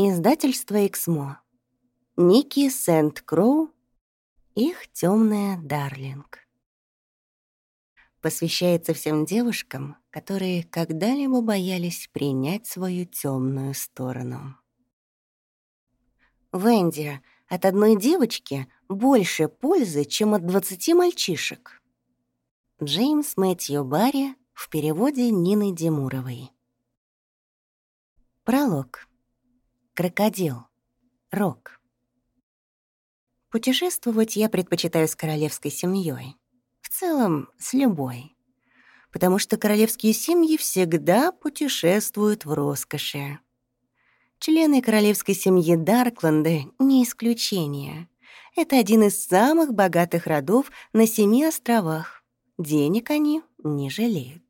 Издательство «Эксмо». Ники Сент-Кроу. Их темная Дарлинг. Посвящается всем девушкам, которые когда-либо боялись принять свою темную сторону. Венди, от одной девочки больше пользы, чем от двадцати мальчишек. Джеймс Мэтью Барри в переводе Нины Демуровой. Пролог. Крокодил. Рок. Путешествовать я предпочитаю с королевской семьей. В целом, с любой. Потому что королевские семьи всегда путешествуют в роскоши. Члены королевской семьи Даркланды — не исключение. Это один из самых богатых родов на семи островах. Денег они не жалеют.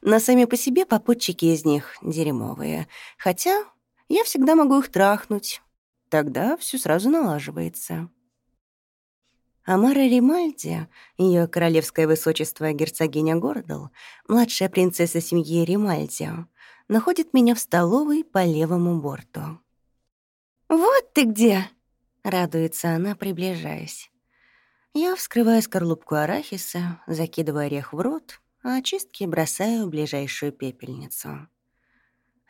Но сами по себе попутчики из них дерьмовые. Хотя я всегда могу их трахнуть. Тогда все сразу налаживается. Амара Римальди, ее королевское высочество герцогиня Гордал, младшая принцесса семьи Римальди, находит меня в столовой по левому борту. «Вот ты где!» — радуется она, приближаясь. Я вскрываю скорлупку арахиса, закидываю орех в рот, а очистки бросаю в ближайшую пепельницу.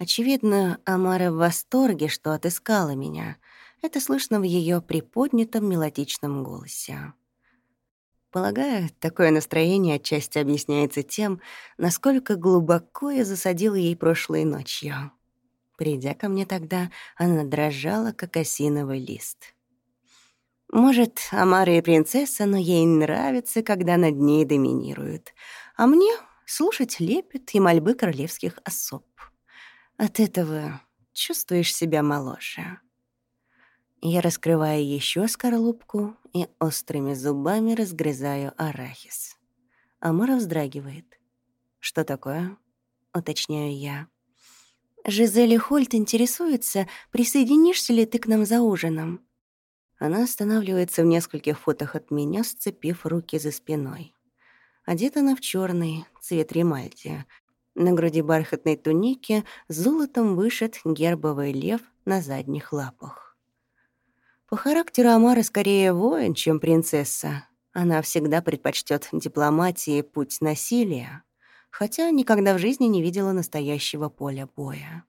Очевидно, Амара в восторге, что отыскала меня. Это слышно в ее приподнятом мелодичном голосе. Полагаю, такое настроение отчасти объясняется тем, насколько глубоко я засадила ей прошлой ночью. Придя ко мне тогда, она дрожала, как осиновый лист. Может, Амара и принцесса, но ей нравится, когда над ней доминируют. А мне — слушать лепет и мольбы королевских особ. От этого чувствуешь себя моложе. Я раскрываю еще скорлупку и острыми зубами разгрызаю арахис. Амара вздрагивает. «Что такое?» — уточняю я. «Жизели Хольт интересуется, присоединишься ли ты к нам за ужином?» Она останавливается в нескольких футах от меня, сцепив руки за спиной. Одета она в черный цвет ремальти, на груди бархатной туники золотом вышит гербовый лев на задних лапах. По характеру Амара скорее воин, чем принцесса. Она всегда предпочтет дипломатии путь насилия, хотя никогда в жизни не видела настоящего поля боя.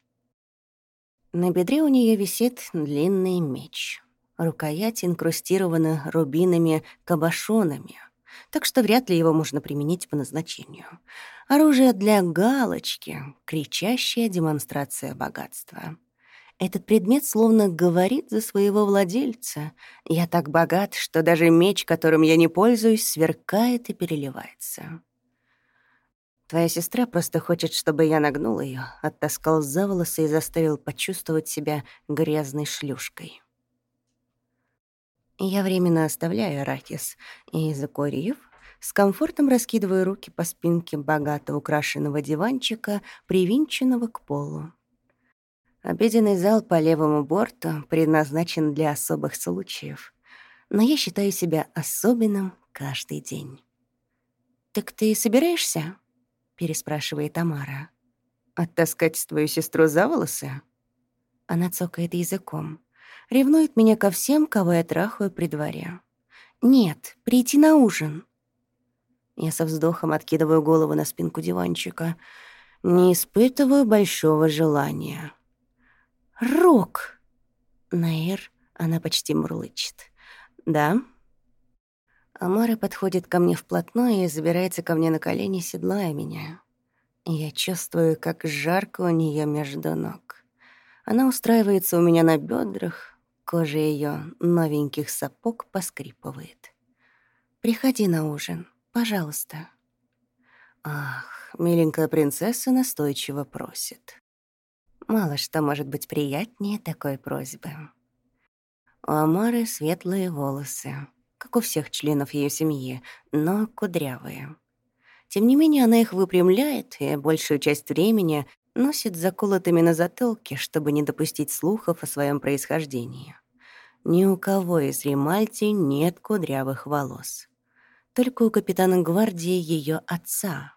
На бедре у нее висит длинный меч. Рукоять инкрустирована рубинами кабошонами — так что вряд ли его можно применить по назначению. Оружие для галочки, кричащая демонстрация богатства. Этот предмет словно говорит за своего владельца. Я так богат, что даже меч, которым я не пользуюсь, сверкает и переливается. Твоя сестра просто хочет, чтобы я нагнул ее, оттаскал за волосы и заставил почувствовать себя грязной шлюшкой. Я временно оставляю арахис и, закурив, с комфортом раскидываю руки по спинке богато украшенного диванчика, привинченного к полу. Обеденный зал по левому борту предназначен для особых случаев, но я считаю себя особенным каждый день. «Так ты собираешься?» — переспрашивает Тамара. «Оттаскать твою сестру за волосы?» Она цокает языком. Ревнует меня ко всем, кого я трахаю при дворе. Нет, прийти на ужин. Я со вздохом откидываю голову на спинку диванчика. Не испытываю большого желания. «Рок!» Наэр, она почти мурлычет. «Да?» Амара подходит ко мне вплотную и забирается ко мне на колени, седлая меня. Я чувствую, как жарко у нее между ног. Она устраивается у меня на бедрах, Кожа ее новеньких сапог поскрипывает. «Приходи на ужин, пожалуйста». Ах, миленькая принцесса настойчиво просит. Мало что может быть приятнее такой просьбы. У Амары светлые волосы, как у всех членов ее семьи, но кудрявые. Тем не менее, она их выпрямляет и большую часть времени носит заколотыми на затылке, чтобы не допустить слухов о своем происхождении. Ни у кого из Римальти нет кудрявых волос. Только у капитана гвардии ее отца.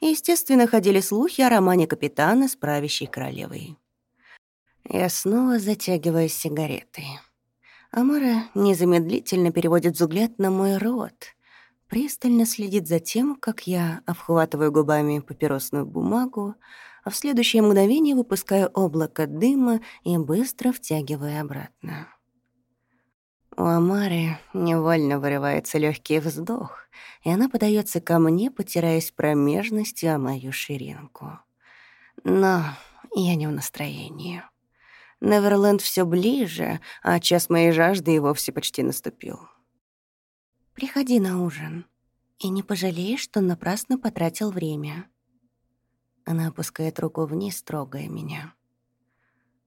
Естественно, ходили слухи о романе капитана с правящей королевой. Я снова затягиваю сигаретой. Амара незамедлительно переводит взгляд на мой рот, пристально следит за тем, как я обхватываю губами папиросную бумагу, а в следующее мгновение выпускаю облако дыма и быстро втягиваю обратно. У Амары невольно вырывается легкий вздох, и она подается ко мне, потираясь промежностью о мою ширинку. Но я не в настроении. Неверленд все ближе, а час моей жажды и вовсе почти наступил. «Приходи на ужин, и не пожалеешь, что напрасно потратил время». Она опускает руку вниз, трогая меня.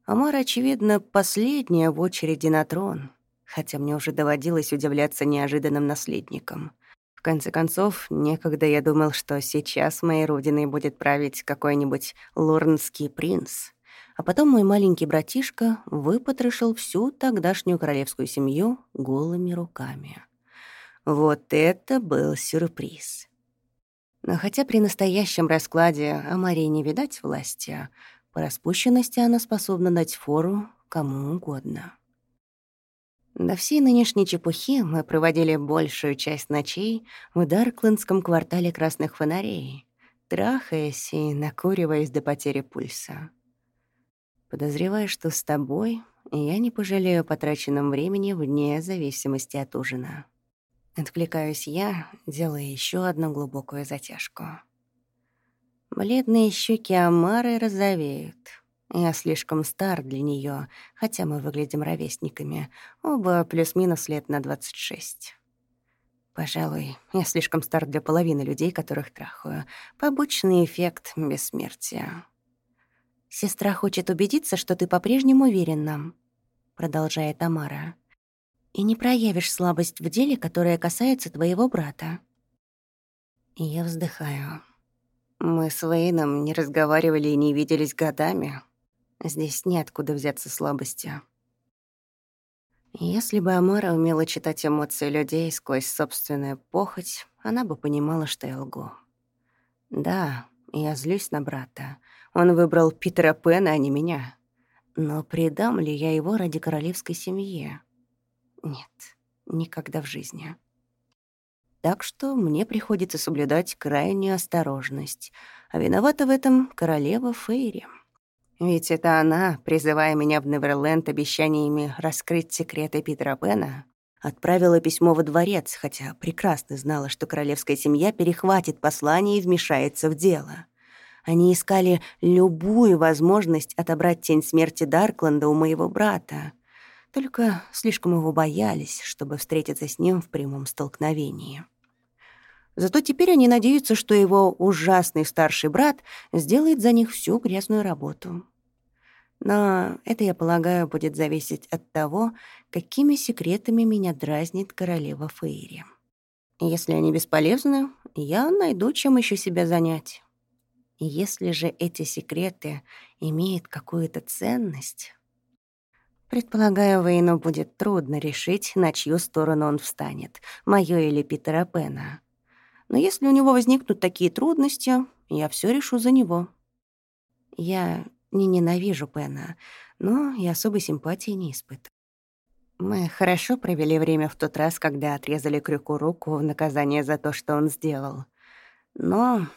Амара, очевидно, последняя в очереди на трон, хотя мне уже доводилось удивляться неожиданным наследникам. В конце концов, некогда я думал, что сейчас моей родиной будет править какой-нибудь лорнский принц — а потом мой маленький братишка выпотрошил всю тогдашнюю королевскую семью голыми руками. Вот это был сюрприз. Но хотя при настоящем раскладе Амарии не видать власти, по распущенности она способна дать фору кому угодно. До всей нынешней чепухи мы проводили большую часть ночей в Дарклендском квартале красных фонарей, трахаясь и накуриваясь до потери пульса. Подозреваю, что с тобой я не пожалею о потраченном времени вне зависимости от ужина. Откликаюсь я, делая еще одну глубокую затяжку. Бледные щеки Амары розовеют. Я слишком стар для нее, хотя мы выглядим ровесниками. Оба плюс-минус лет на 26. Пожалуй, я слишком стар для половины людей, которых трахаю. Побочный эффект бессмертия. «Сестра хочет убедиться, что ты по-прежнему уверен нам», — продолжает Тамара. «И не проявишь слабость в деле, которое касается твоего брата». Я вздыхаю. Мы с Вейном не разговаривали и не виделись годами. Здесь неоткуда взяться слабости. Если бы Амара умела читать эмоции людей сквозь собственную похоть, она бы понимала, что я лгу. Да, я злюсь на брата, он выбрал Питера Пэна, а не меня. Но предам ли я его ради королевской семьи? Нет, никогда в жизни. Так что мне приходится соблюдать крайнюю осторожность, а виновата в этом королева Фейри. Ведь это она, призывая меня в Неверленд обещаниями раскрыть секреты Питера Пэна, отправила письмо во дворец, хотя прекрасно знала, что королевская семья перехватит послание и вмешается в дело. Они искали любую возможность отобрать тень смерти Даркленда у моего брата. Только слишком его боялись, чтобы встретиться с ним в прямом столкновении. Зато теперь они надеются, что его ужасный старший брат сделает за них всю грязную работу. Но это, я полагаю, будет зависеть от того, какими секретами меня дразнит королева Фейри. Если они бесполезны, я найду, чем еще себя занять. Если же эти секреты имеют какую-то ценность... Предполагаю, Вейну будет трудно решить, на чью сторону он встанет, мою или Питера Пена. Но если у него возникнут такие трудности, я все решу за него. Я не ненавижу Пена, но и особой симпатии не испытываю. Мы хорошо провели время в тот раз, когда отрезали Крюку руку в наказание за то, что он сделал. Но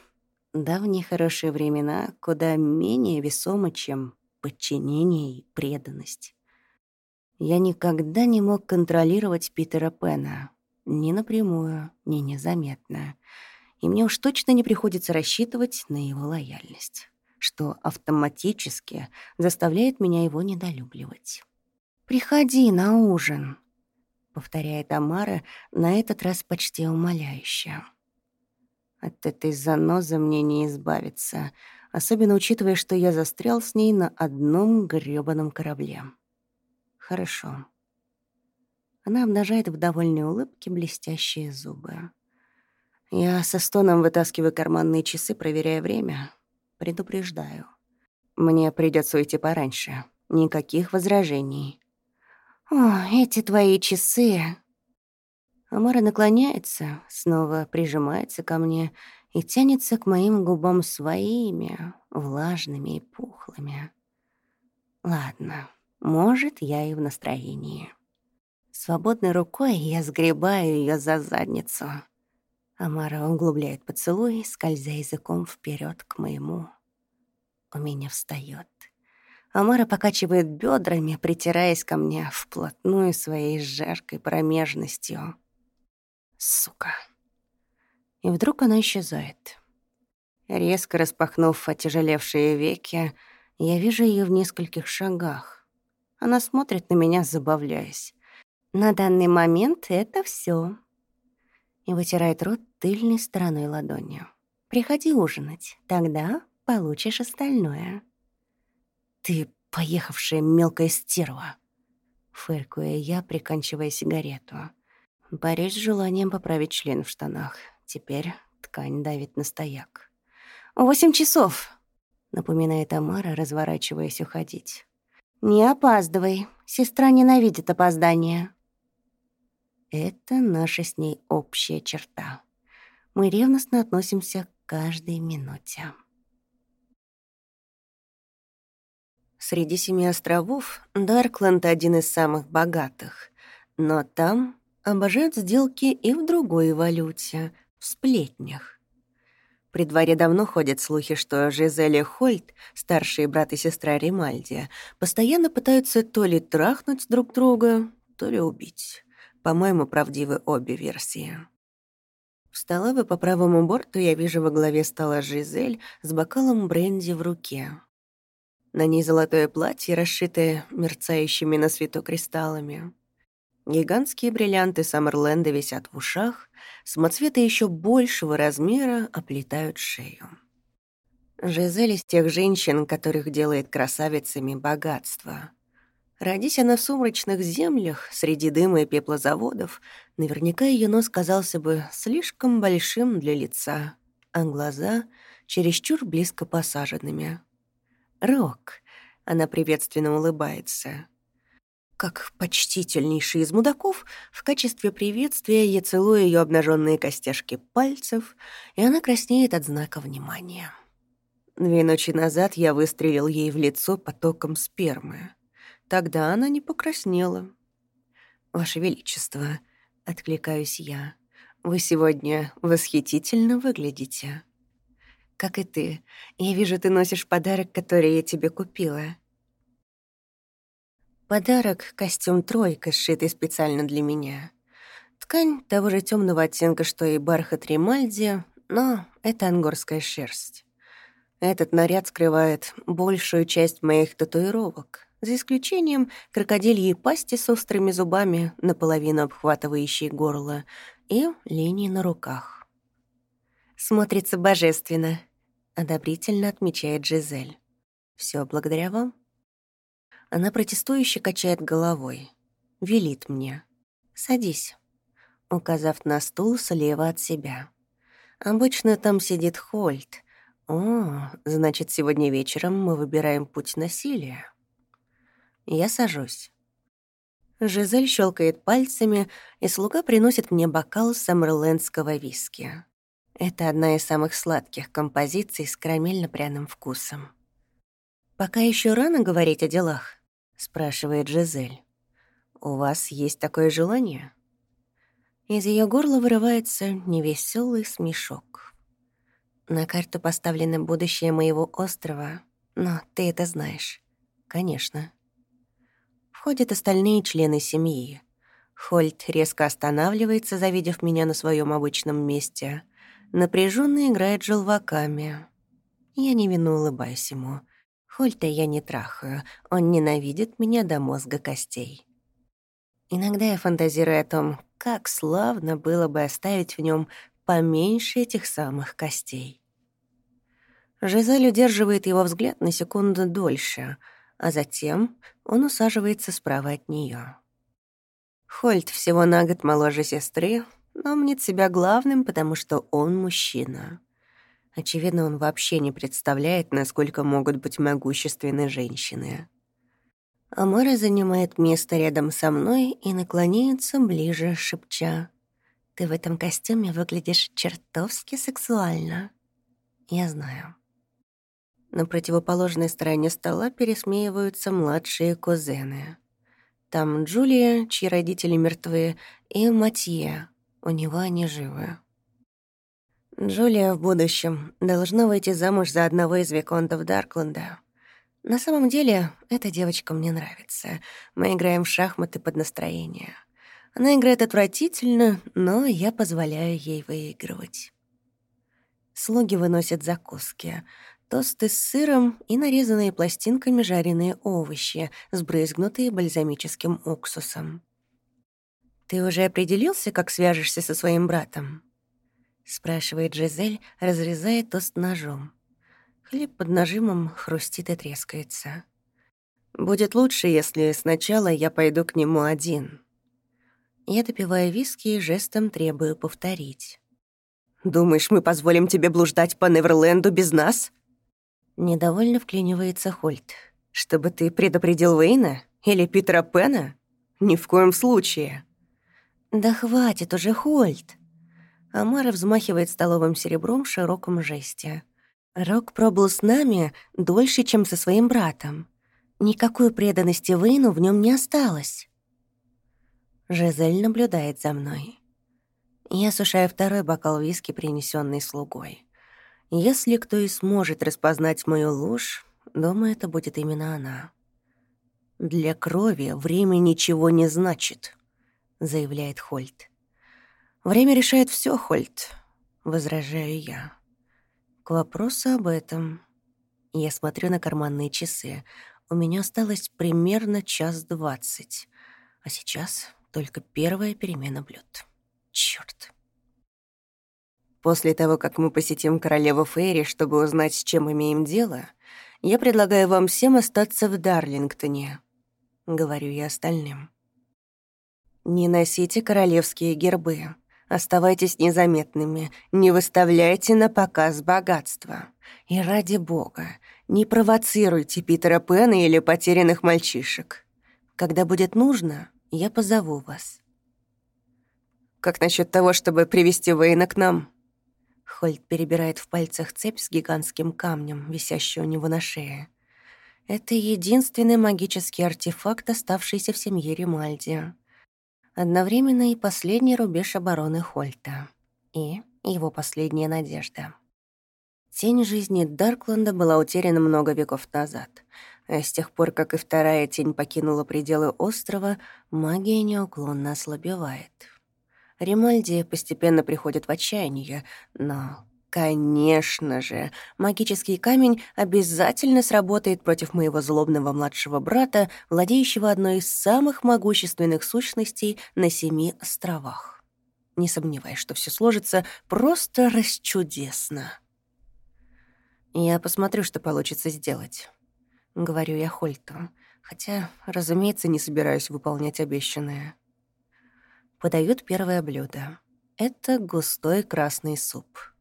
Давние хорошие времена куда менее весомы, чем подчинение и преданность. Я никогда не мог контролировать Питера Пена. Ни напрямую, ни незаметно. И мне уж точно не приходится рассчитывать на его лояльность, что автоматически заставляет меня его недолюбливать. «Приходи на ужин», — повторяет Амара, на этот раз почти умоляюще. От этой занозы мне не избавиться, особенно учитывая, что я застрял с ней на одном грёбаном корабле. Хорошо. Она обнажает в довольной улыбке блестящие зубы. Я со стоном вытаскиваю карманные часы, проверяя время. Предупреждаю. Мне придется уйти пораньше. Никаких возражений. «О, эти твои часы!» Амара наклоняется, снова прижимается ко мне и тянется к моим губам своими, влажными и пухлыми. Ладно, может, я и в настроении. Свободной рукой я сгребаю ее за задницу. Амара углубляет поцелуй, скользя языком вперед к моему. У меня встает. Амара покачивает бедрами, притираясь ко мне вплотную своей жаркой промежностью. Сука. И вдруг она исчезает. Резко распахнув отяжелевшие веки, я вижу ее в нескольких шагах. Она смотрит на меня, забавляясь. На данный момент это все. И вытирает рот тыльной стороной ладонью. Приходи ужинать, тогда получишь остальное. Ты поехавшая мелкая стерва. Фыркую я, приканчивая сигарету. Борюсь с желанием поправить член в штанах. Теперь ткань давит на стояк. «Восемь часов!» — напоминает Амара, разворачиваясь уходить. «Не опаздывай. Сестра ненавидит опоздание». Это наша с ней общая черта. Мы ревностно относимся к каждой минуте. Среди семи островов Даркленд один из самых богатых, но там обожают сделки и в другой валюте, в сплетнях. При дворе давно ходят слухи, что Жизель и Хольт, старшие брат и сестра Римальди, постоянно пытаются то ли трахнуть друг друга, то ли убить. По-моему, правдивы обе версии. В столовой по правому борту я вижу во главе стола Жизель с бокалом бренди в руке. На ней золотое платье, расшитое мерцающими на свету кристаллами. Гигантские бриллианты Саммерленда висят в ушах, самоцветы еще большего размера оплетают шею. Жизель из тех женщин, которых делает красавицами богатство — Родись она в сумрачных землях, среди дыма и пепла заводов, наверняка ее нос казался бы слишком большим для лица, а глаза — чересчур близко посаженными. «Рок», — она приветственно улыбается. Как почтительнейший из мудаков, в качестве приветствия я целую ее обнаженные костяшки пальцев, и она краснеет от знака внимания. Две ночи назад я выстрелил ей в лицо потоком спермы. Тогда она не покраснела. «Ваше Величество», — откликаюсь я, — «вы сегодня восхитительно выглядите». «Как и ты. Я вижу, ты носишь подарок, который я тебе купила». Подарок — костюм «тройка», сшитый специально для меня. Ткань того же темного оттенка, что и бархат Римальди, но это ангорская шерсть. Этот наряд скрывает большую часть моих татуировок, за исключением крокодильей пасти с острыми зубами, наполовину обхватывающей горло, и линии на руках. «Смотрится божественно», — одобрительно отмечает Жизель. Все благодаря вам?» Она протестующе качает головой. Велит мне. «Садись», указав на стул слева от себя. Обычно там сидит Хольт. О, значит, сегодня вечером мы выбираем путь насилия. Я сажусь. Жизель щелкает пальцами, и слуга приносит мне бокал саммерлендского виски. Это одна из самых сладких композиций с карамельно-пряным вкусом. «Пока еще рано говорить о делах?» — спрашивает Жизель. «У вас есть такое желание?» Из ее горла вырывается невеселый смешок. На карту поставлено будущее моего острова, но ты это знаешь. Конечно входят остальные члены семьи. Хольт резко останавливается, завидев меня на своем обычном месте. Напряженно играет желваками. Я невинно улыбаюсь ему. Хольта я не трахаю, он ненавидит меня до мозга костей. Иногда я фантазирую о том, как славно было бы оставить в нем поменьше этих самых костей. Жизель удерживает его взгляд на секунду дольше — а затем он усаживается справа от нее. Хольт всего на год моложе сестры, но мнит себя главным, потому что он мужчина. Очевидно, он вообще не представляет, насколько могут быть могущественны женщины. Амара занимает место рядом со мной и наклоняется ближе, шепча. «Ты в этом костюме выглядишь чертовски сексуально». «Я знаю». На противоположной стороне стола пересмеиваются младшие кузены. Там Джулия, чьи родители мертвы, и Матье. У него они живы. Джулия в будущем должна выйти замуж за одного из виконтов Даркленда. На самом деле, эта девочка мне нравится. Мы играем в шахматы под настроение. Она играет отвратительно, но я позволяю ей выигрывать. Слуги выносят закуски. Тосты с сыром и нарезанные пластинками жареные овощи, сбрызгнутые бальзамическим уксусом. «Ты уже определился, как свяжешься со своим братом?» — спрашивает Жизель, разрезая тост ножом. Хлеб под нажимом хрустит и трескается. «Будет лучше, если сначала я пойду к нему один». Я допиваю виски и жестом требую повторить. «Думаешь, мы позволим тебе блуждать по Неверленду без нас?» Недовольно вклинивается Хольт. «Чтобы ты предупредил Вейна? Или Питера Пена? Ни в коем случае». «Да хватит уже, Хольт!» Амара взмахивает столовым серебром в широком жесте. Рок пробыл с нами дольше, чем со своим братом. Никакой преданности Вейну в нем не осталось. Жизель наблюдает за мной. Я сушаю второй бокал виски, принесенный слугой. Если кто и сможет распознать мою ложь, думаю, это будет именно она. «Для крови время ничего не значит», — заявляет Хольт. «Время решает все, Хольт», — возражаю я. К вопросу об этом. Я смотрю на карманные часы. У меня осталось примерно час двадцать. А сейчас только первая перемена блюд. Чёрт. После того, как мы посетим королеву Фейри, чтобы узнать, с чем имеем дело, я предлагаю вам всем остаться в Дарлингтоне, — говорю я остальным. Не носите королевские гербы. Оставайтесь незаметными, не выставляйте на показ богатства. И ради бога, не провоцируйте Питера Пена или потерянных мальчишек. Когда будет нужно, я позову вас. Как насчет того, чтобы привести Вейна к нам? Хольд перебирает в пальцах цепь с гигантским камнем, висящий у него на шее. Это единственный магический артефакт, оставшийся в семье Римальди одновременно и последний рубеж обороны Хольта. И его последняя надежда. Тень жизни Даркленда была утеряна много веков назад. А с тех пор, как и вторая тень покинула пределы острова, магия неуклонно ослабевает. Римальди постепенно приходит в отчаяние, но Конечно же, магический камень обязательно сработает против моего злобного младшего брата, владеющего одной из самых могущественных сущностей на семи островах. Не сомневаюсь, что все сложится просто расчудесно. Я посмотрю, что получится сделать. Говорю я Хольту, хотя, разумеется, не собираюсь выполнять обещанное. Подают первое блюдо. Это густой красный суп —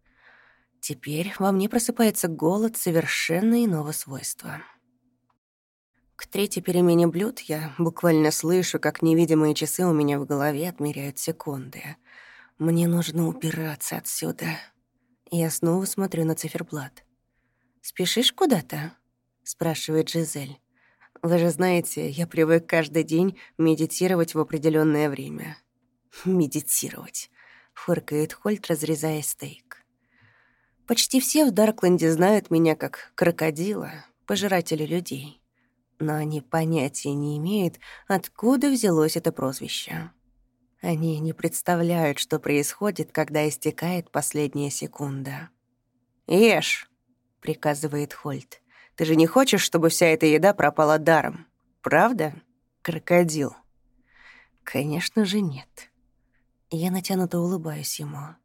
Теперь во мне просыпается голод совершенно иного свойства. К третьей перемене блюд я буквально слышу, как невидимые часы у меня в голове отмеряют секунды. Мне нужно убираться отсюда. Я снова смотрю на циферблат. «Спешишь куда-то?» — спрашивает Жизель. «Вы же знаете, я привык каждый день медитировать в определенное время». «Медитировать», — фыркает Хольт, разрезая стейк. Почти все в Даркленде знают меня как крокодила, пожирателя людей. Но они понятия не имеют, откуда взялось это прозвище. Они не представляют, что происходит, когда истекает последняя секунда. «Ешь», — приказывает Хольт. «Ты же не хочешь, чтобы вся эта еда пропала даром? Правда, крокодил?» «Конечно же нет». Я натянуто улыбаюсь ему.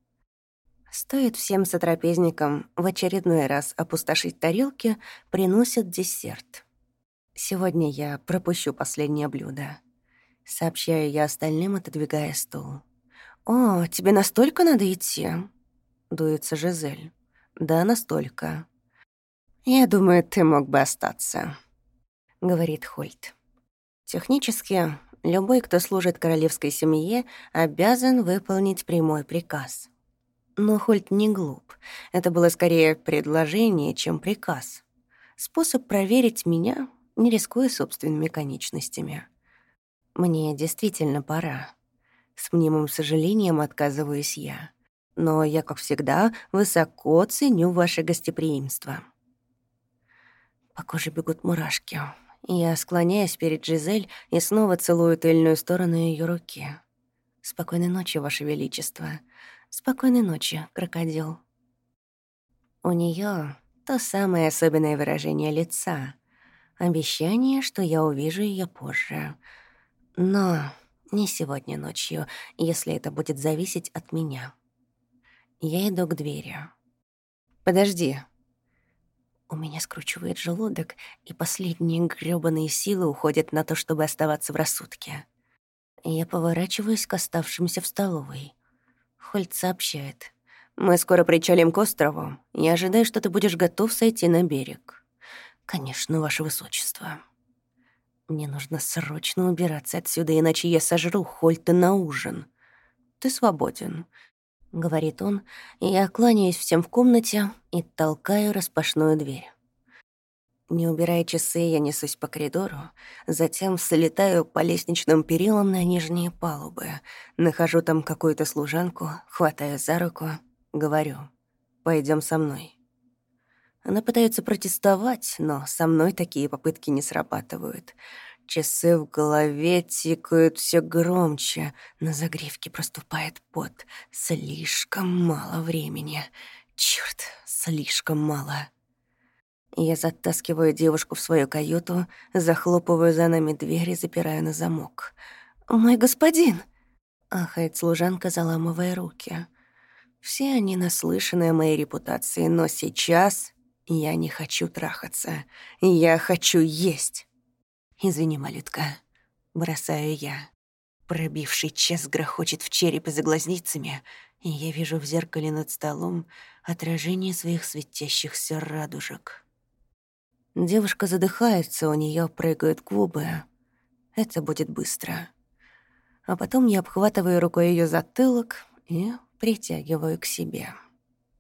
Стоит всем сотрапезникам в очередной раз опустошить тарелки, приносят десерт. Сегодня я пропущу последнее блюдо. Сообщаю я остальным, отодвигая стул. «О, тебе настолько надо идти?» — дуется Жизель. «Да, настолько». «Я думаю, ты мог бы остаться», — говорит Хольт. «Технически, любой, кто служит королевской семье, обязан выполнить прямой приказ». Но Хольт не глуп. Это было скорее предложение, чем приказ. Способ проверить меня, не рискуя собственными конечностями. Мне действительно пора. С мнимым сожалением отказываюсь я. Но я, как всегда, высоко ценю ваше гостеприимство. По коже бегут мурашки. Я склоняюсь перед Жизель и снова целую тыльную сторону ее руки. «Спокойной ночи, Ваше Величество. Спокойной ночи, крокодил». У нее то самое особенное выражение лица. Обещание, что я увижу ее позже. Но не сегодня ночью, если это будет зависеть от меня. Я иду к двери. «Подожди». У меня скручивает желудок, и последние грёбаные силы уходят на то, чтобы оставаться в рассудке. Я поворачиваюсь к оставшимся в столовой. Хольт сообщает. Мы скоро причалим к острову. Я ожидаю, что ты будешь готов сойти на берег. Конечно, ваше высочество. Мне нужно срочно убираться отсюда, иначе я сожру Хольта на ужин. Ты свободен, — говорит он, и я кланяюсь всем в комнате и толкаю распашную дверь. Не убирая часы, я несусь по коридору, затем слетаю по лестничным перилам на нижние палубы, нахожу там какую-то служанку, хватаю за руку — Говорю, пойдем со мной. Она пытается протестовать, но со мной такие попытки не срабатывают. Часы в голове тикают все громче, на загривке проступает пот. Слишком мало времени. Черт, слишком мало. Я затаскиваю девушку в свою каюту, захлопываю за нами дверь и запираю на замок. «Мой господин!» — ахает служанка, заламывая руки. Все они наслышаны о моей репутации, но сейчас я не хочу трахаться. Я хочу есть. Извини, малютка. Бросаю я. Пробивший час грохочет в черепе за глазницами, и я вижу в зеркале над столом отражение своих светящихся радужек. Девушка задыхается, у нее прыгают губы. Это будет быстро. А потом я обхватываю рукой ее затылок и притягиваю к себе.